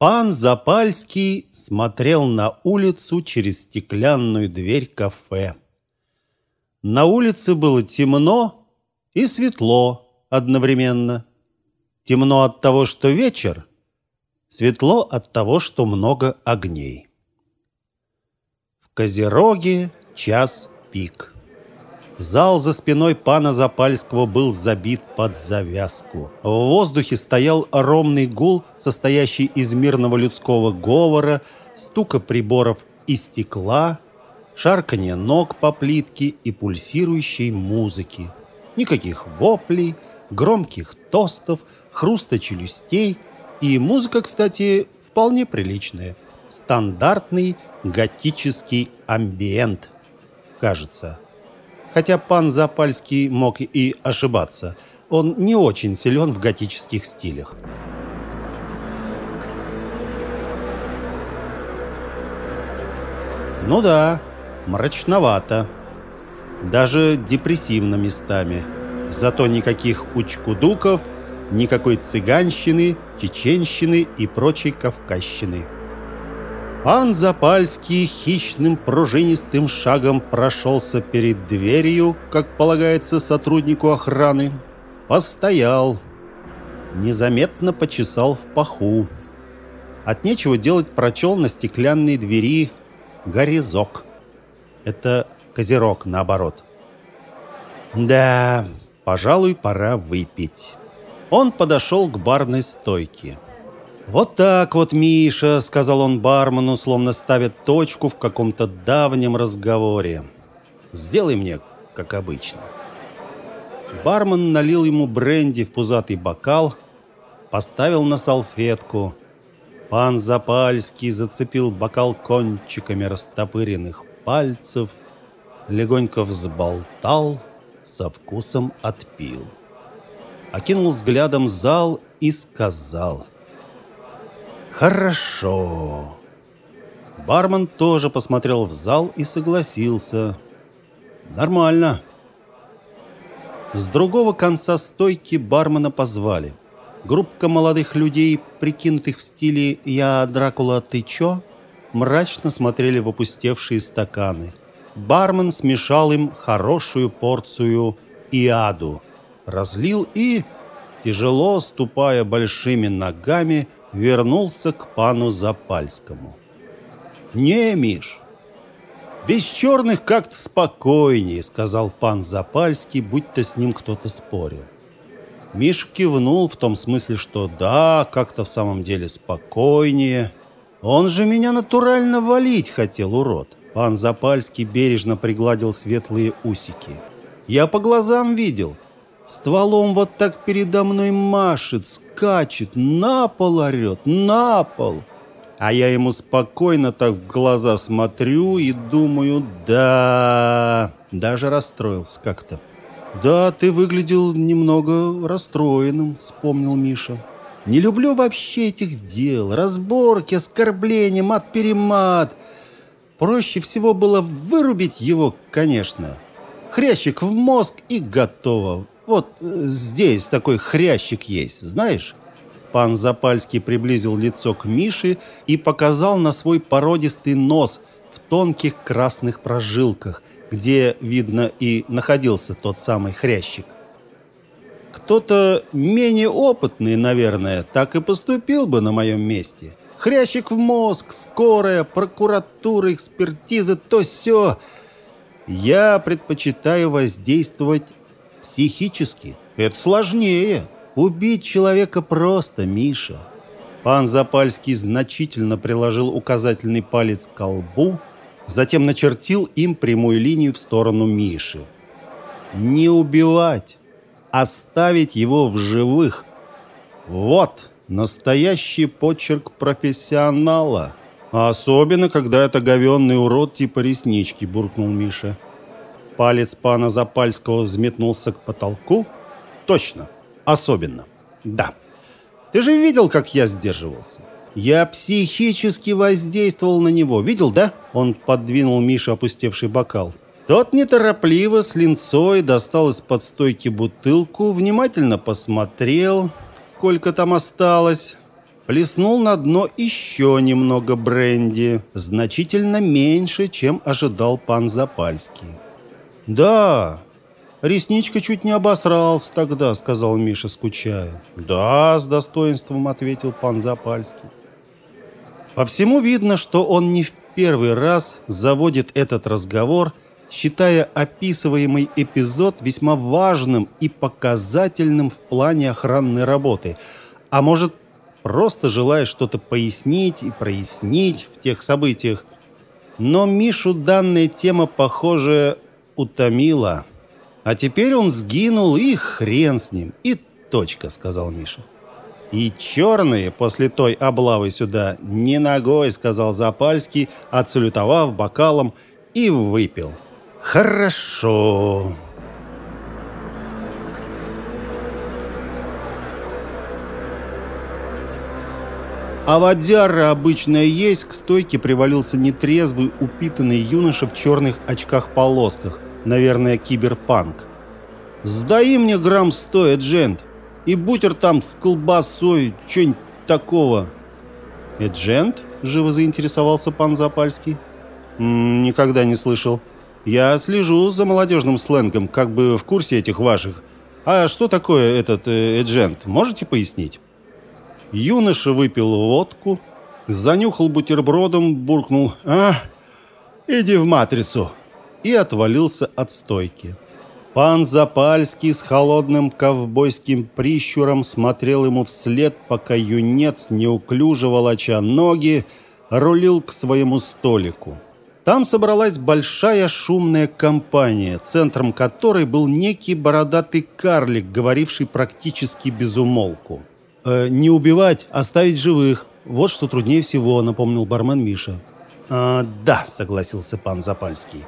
Пан Запальский смотрел на улицу через стеклянную дверь кафе. На улице было темно и светло одновременно. Темно от того, что вечер, светло от того, что много огней. В Козероге час пик. Зал за спиной пана Запальского был забит под завязку. В воздухе стоял ровный гул, состоящий из мирного людского говора, стука приборов и стекла, шарканье ног по плитке и пульсирующей музыки. Никаких воплей, громких тостов, хруста челюстей. И музыка, кстати, вполне приличная. Стандартный готический амбиент, кажется хотя пан Запальский мог и ошибаться. Он не очень силен в готических стилях. Ну да, мрачновато. Даже депрессивно местами. Зато никаких учкудуков, никакой цыганщины, чеченщины и прочей кавказщины. Пан Запальский хищным пружинистым шагом прошелся перед дверью, как полагается сотруднику охраны. Постоял, незаметно почесал в паху. От нечего делать прочел на стеклянной двери «Горизок». Это козерог, наоборот. Да, пожалуй, пора выпить. Он подошел к барной стойке. «Вот так вот, Миша», — сказал он бармену, словно ставит точку в каком-то давнем разговоре. «Сделай мне, как обычно». Бармен налил ему бренди в пузатый бокал, поставил на салфетку. Пан Запальский зацепил бокал кончиками растопыренных пальцев, легонько взболтал, со вкусом отпил. Окинул взглядом зал и сказал — Хорошо. Бармен тоже посмотрел в зал и согласился. Нормально. С другого конца стойки бармена позвали. Группка молодых людей, прикинутых в стиле «Я Дракула, ты чё?», мрачно смотрели в опустевшие стаканы. Бармен смешал им хорошую порцию иаду, разлил и, тяжело ступая большими ногами, вернулся к пану Запальскому. «Не, Миш, без черных как-то спокойнее», — сказал пан Запальский, будто с ним кто-то спорил. Миш кивнул в том смысле, что да, как-то в самом деле спокойнее. Он же меня натурально валить хотел, урод. Пан Запальский бережно пригладил светлые усики. Я по глазам видел — Стволом вот так передо мной машет, скачет, на пол орет, на пол. А я ему спокойно так в глаза смотрю и думаю, да, даже расстроился как-то. «Да, ты выглядел немного расстроенным», — вспомнил Миша. «Не люблю вообще этих дел. Разборки, оскорбления, мат-перемат. Проще всего было вырубить его, конечно. Хрящик в мозг и готово. Вот э, здесь такой хрящик есть, знаешь?» Пан Запальский приблизил лицо к Мише и показал на свой породистый нос в тонких красных прожилках, где, видно, и находился тот самый хрящик. Кто-то менее опытный, наверное, так и поступил бы на моем месте. Хрящик в мозг, скорая, прокуратура, экспертиза, то все. Я предпочитаю воздействовать Психически это сложнее. Убить человека просто, Миша. Пан Запальский значительно приложил указательный палец к колбу, затем начертил им прямую линию в сторону Миши. Не убивать, оставить его в живых. Вот настоящий почерк профессионала. А особенно, когда это говенный урод типа реснички, буркнул Миша. Палец пана Запальского взметнулся к потолку. Точно. Особенно. Да. Ты же видел, как я сдерживался? Я психически воздействовал на него. Видел, да? Он подвинул Мише опустевший бокал. Тот неторопливо с линцой достал из-под стойки бутылку, внимательно посмотрел, сколько там осталось, плеснул на дно еще немного бренди, значительно меньше, чем ожидал пан Запальский. «Да, ресничка чуть не обосрался тогда», — сказал Миша, скучая. «Да», — с достоинством ответил пан Запальский. По всему видно, что он не в первый раз заводит этот разговор, считая описываемый эпизод весьма важным и показательным в плане охранной работы, а может, просто желая что-то пояснить и прояснить в тех событиях. Но Мишу данная тема, похоже, утомила. А теперь он сгинул, и хрен с ним, и точка, сказал Миша. «И черные после той облавы сюда не ногой», — сказал Запальский, отсалютовав бокалом, и выпил. «Хорошо». А водяра обычная есть, к стойке привалился нетрезвый, упитанный юноша в черных очках-полосках, наверное, киберпанк. «Сдай мне грамм сто, Эджент, и бутер там с колбасой, что-нибудь такого». «Эджент?» – живо заинтересовался пан Запальский. «М -м, «Никогда не слышал. Я слежу за молодежным сленгом, как бы в курсе этих ваших. А что такое этот э, эджент, можете пояснить?» Юноша выпил водку, занюхал бутербродом, буркнул «А, иди в матрицу!» и отвалился от стойки. Пан Запальский с холодным ковбойским прищуром смотрел ему вслед, пока юнец, неуклюже волоча ноги, рулил к своему столику. Там собралась большая шумная компания, центром которой был некий бородатый карлик, говоривший практически без умолку. Э, «Не убивать, оставить живых. Вот что труднее всего», — напомнил бармен Миша. «А, «Да», — согласился пан Запальский.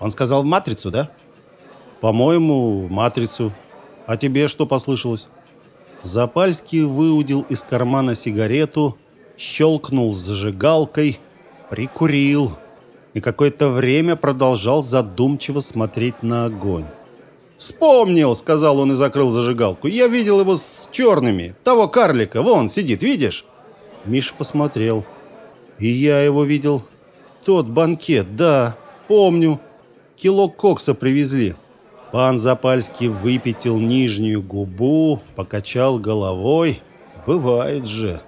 «Он сказал в «Матрицу», да?» «По-моему, в «Матрицу». А тебе что послышалось?» Запальский выудил из кармана сигарету, щелкнул зажигалкой, прикурил и какое-то время продолжал задумчиво смотреть на огонь. «Вспомнил», — сказал он и закрыл зажигалку. «Я видел его с черными. Того карлика. Вон, сидит, видишь?» Миша посмотрел. «И я его видел. Тот банкет, да, помню. Кило кокса привезли». Пан Запальский выпятил нижнюю губу, покачал головой. «Бывает же».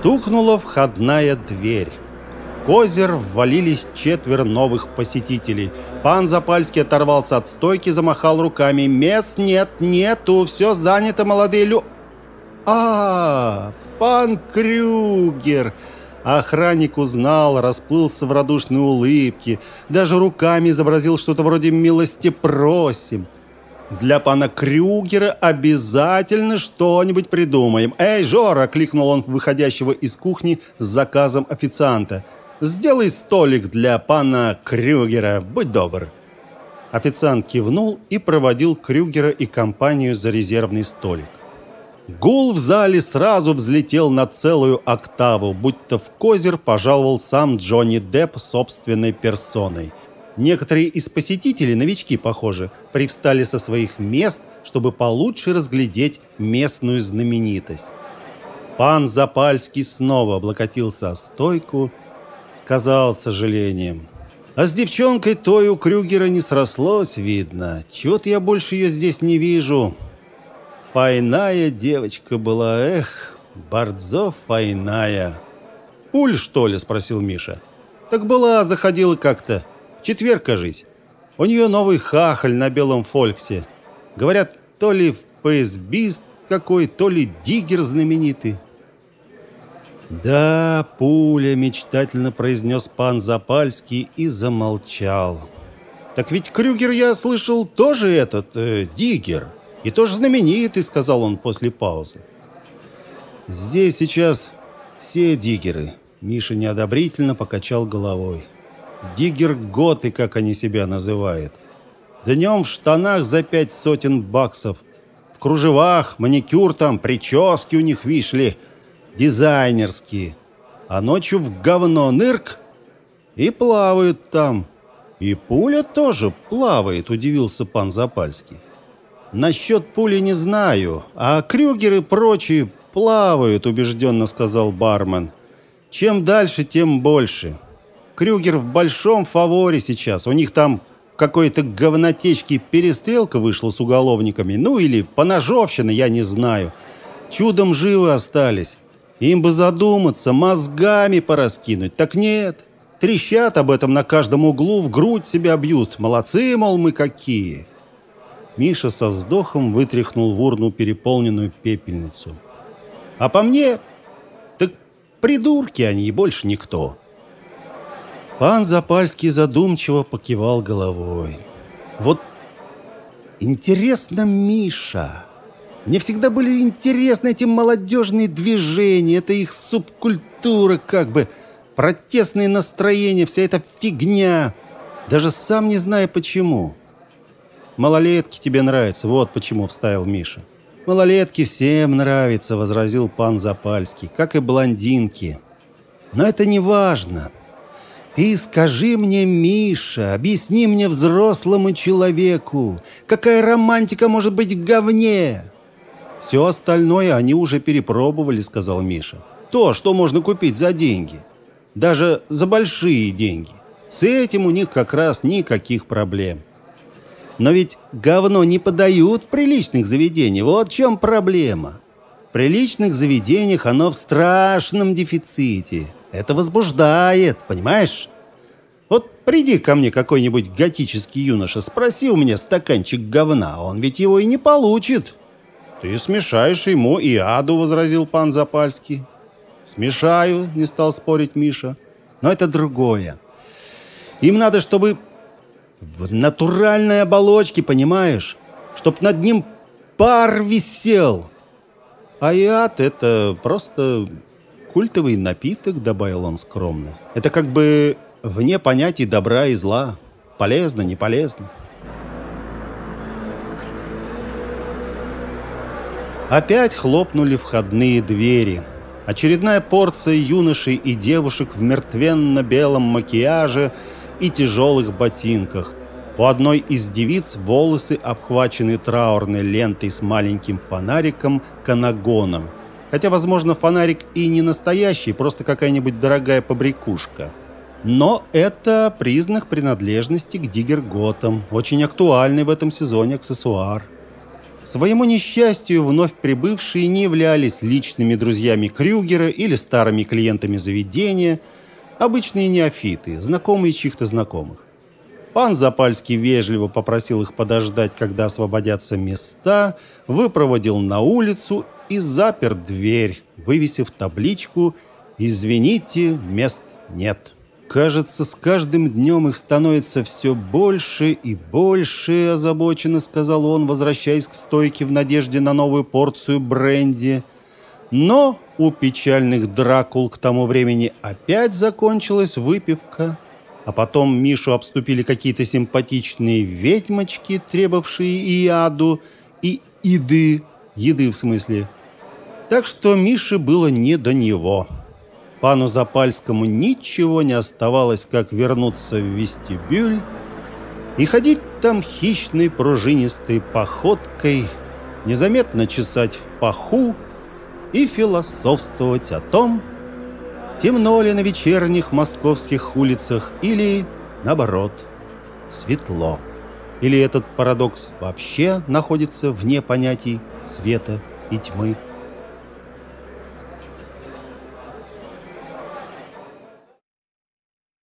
Стукнула входная дверь. В козер ввалились четверо новых посетителей. Пан Запальский оторвался от стойки, замахал руками. «Мест нет, нету, все занято, молодые лю...» а, пан Крюгер!» Охранник узнал, расплылся в радушной улыбке, даже руками изобразил что-то вроде «милости просим». Для пана Крюгера обязательно что-нибудь придумаем. Эй, Жора, кликнул он выходящего из кухни с заказом официанта. Сделай столик для пана Крюгера, будь добр. Официант кивнул и проводил Крюгера и компанию за резервный столик. Гул в зале сразу взлетел на целую октаву, будто в козер пожаловал сам Джонни Депп собственной персоной – Некоторые из посетителей, новички, похоже, привстали со своих мест, чтобы получше разглядеть местную знаменитость. Пан Запальский снова облокотился о стойку, сказал с сожалением. А с девчонкой той у Крюгера не срослось, видно. Чего-то я больше ее здесь не вижу. Файная девочка была, эх, Бордзо файная. «Пуль, что ли?» – спросил Миша. «Так была, заходила как-то. Четверг, кажись. У нее новый хахаль на белом фольксе. Говорят, то ли фейсбист какой, то ли диггер знаменитый. «Да, пуля», — мечтательно произнес пан Запальский и замолчал. «Так ведь Крюгер, я слышал, тоже этот, э, диггер. И тоже знаменитый», — сказал он после паузы. «Здесь сейчас все диггеры», — Миша неодобрительно покачал головой. Диггер-готы, как они себя называют. Днем в штанах за пять сотен баксов. В кружевах, маникюр там, прически у них вишли. Дизайнерские. А ночью в говно нырк и плавают там. «И пуля тоже плавает», — удивился пан Запальский. «Насчет пули не знаю, а Крюгер и прочие плавают», — убежденно сказал бармен. «Чем дальше, тем больше. Крюгер в большом фаворе сейчас. У них там какой-то говнотечки перестрелка вышла с уголовниками. Ну или поножовщина, я не знаю. Чудом живы остались. Им бы задуматься, мозгами пораскинуть. Так нет. Трещат об этом на каждом углу, в грудь себя бьют. Молодцы, мол, мы какие. Миша со вздохом вытряхнул в урну переполненную пепельницу. А по мне, так придурки они и больше никто. Пан Запальский задумчиво покивал головой. Вот интересно, Миша. Мне всегда были интересны эти молодежные движения, это их субкультура как бы, протестные настроения, вся эта фигня. Даже сам не знаю почему. Малолетки тебе нравятся, вот почему вставил Миша. Малолетки всем нравятся, возразил пан Запальский, как и блондинки. Но это не важно. Ты скажи мне, Миша, объясни мне взрослому человеку, какая романтика может быть в говне? Все остальное они уже перепробовали, сказал Миша. То, что можно купить за деньги. Даже за большие деньги. С этим у них как раз никаких проблем. Но ведь говно не подают в приличных заведениях. Вот в чем проблема. В приличных заведениях оно в страшном дефиците. Это возбуждает, понимаешь? Вот приди ко мне какой-нибудь готический юноша, спроси у меня стаканчик говна, он ведь его и не получит. Ты смешаешь ему и аду, возразил пан Запальский. Смешаю, не стал спорить Миша. Но это другое. Им надо, чтобы в натуральной оболочке, понимаешь? Чтоб над ним пар висел. А яд — это просто культовый напиток, добавил он скромно. Это как бы вне понятий добра и зла. Полезно, не полезно. Опять хлопнули входные двери. Очередная порция юношей и девушек в мертвенно-белом макияже — и тяжелых ботинках. У одной из девиц волосы обхвачены траурной лентой с маленьким фонариком канагоном. Хотя, возможно, фонарик и не настоящий, просто какая-нибудь дорогая побрякушка. Но это признак принадлежности к диггерготам, очень актуальный в этом сезоне аксессуар. Своему несчастью, вновь прибывшие не являлись личными друзьями Крюгера или старыми клиентами заведения – Обычные неофиты, знакомые чьих-то знакомых. Пан Запальский вежливо попросил их подождать, когда освободятся места, выпроводил на улицу и запер дверь, вывесив табличку «Извините, мест нет». Кажется, с каждым днем их становится все больше и больше, озабоченно сказал он, возвращаясь к стойке в надежде на новую порцию бренди. Но у печальных Дракул к тому времени опять закончилась выпивка, а потом Мишу обступили какие-то симпатичные ведьмочки, требовавшие и яду, и еды, еды в смысле. Так что Мише было не до него. Пану Запальскому ничего не оставалось, как вернуться в вестибюль и ходить там хищной пружинистой походкой, незаметно чесать в паху, и философствовать о том, темно ли на вечерних московских улицах или, наоборот, светло. Или этот парадокс вообще находится вне понятий света и тьмы.